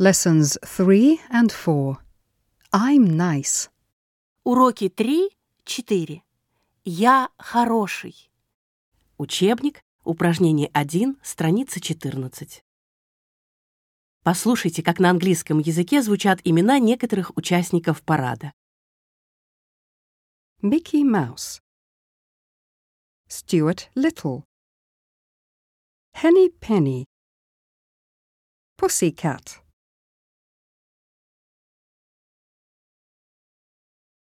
Lessons 3 and 4. I'm nice. Уроки 3, 4. Я хороший. Учебник, упражнение 1, страница 14. Послушайте, как на английском языке звучат имена некоторых участников парада. Mickey Mouse. Stuart Little. Henny Penny. Pussycat.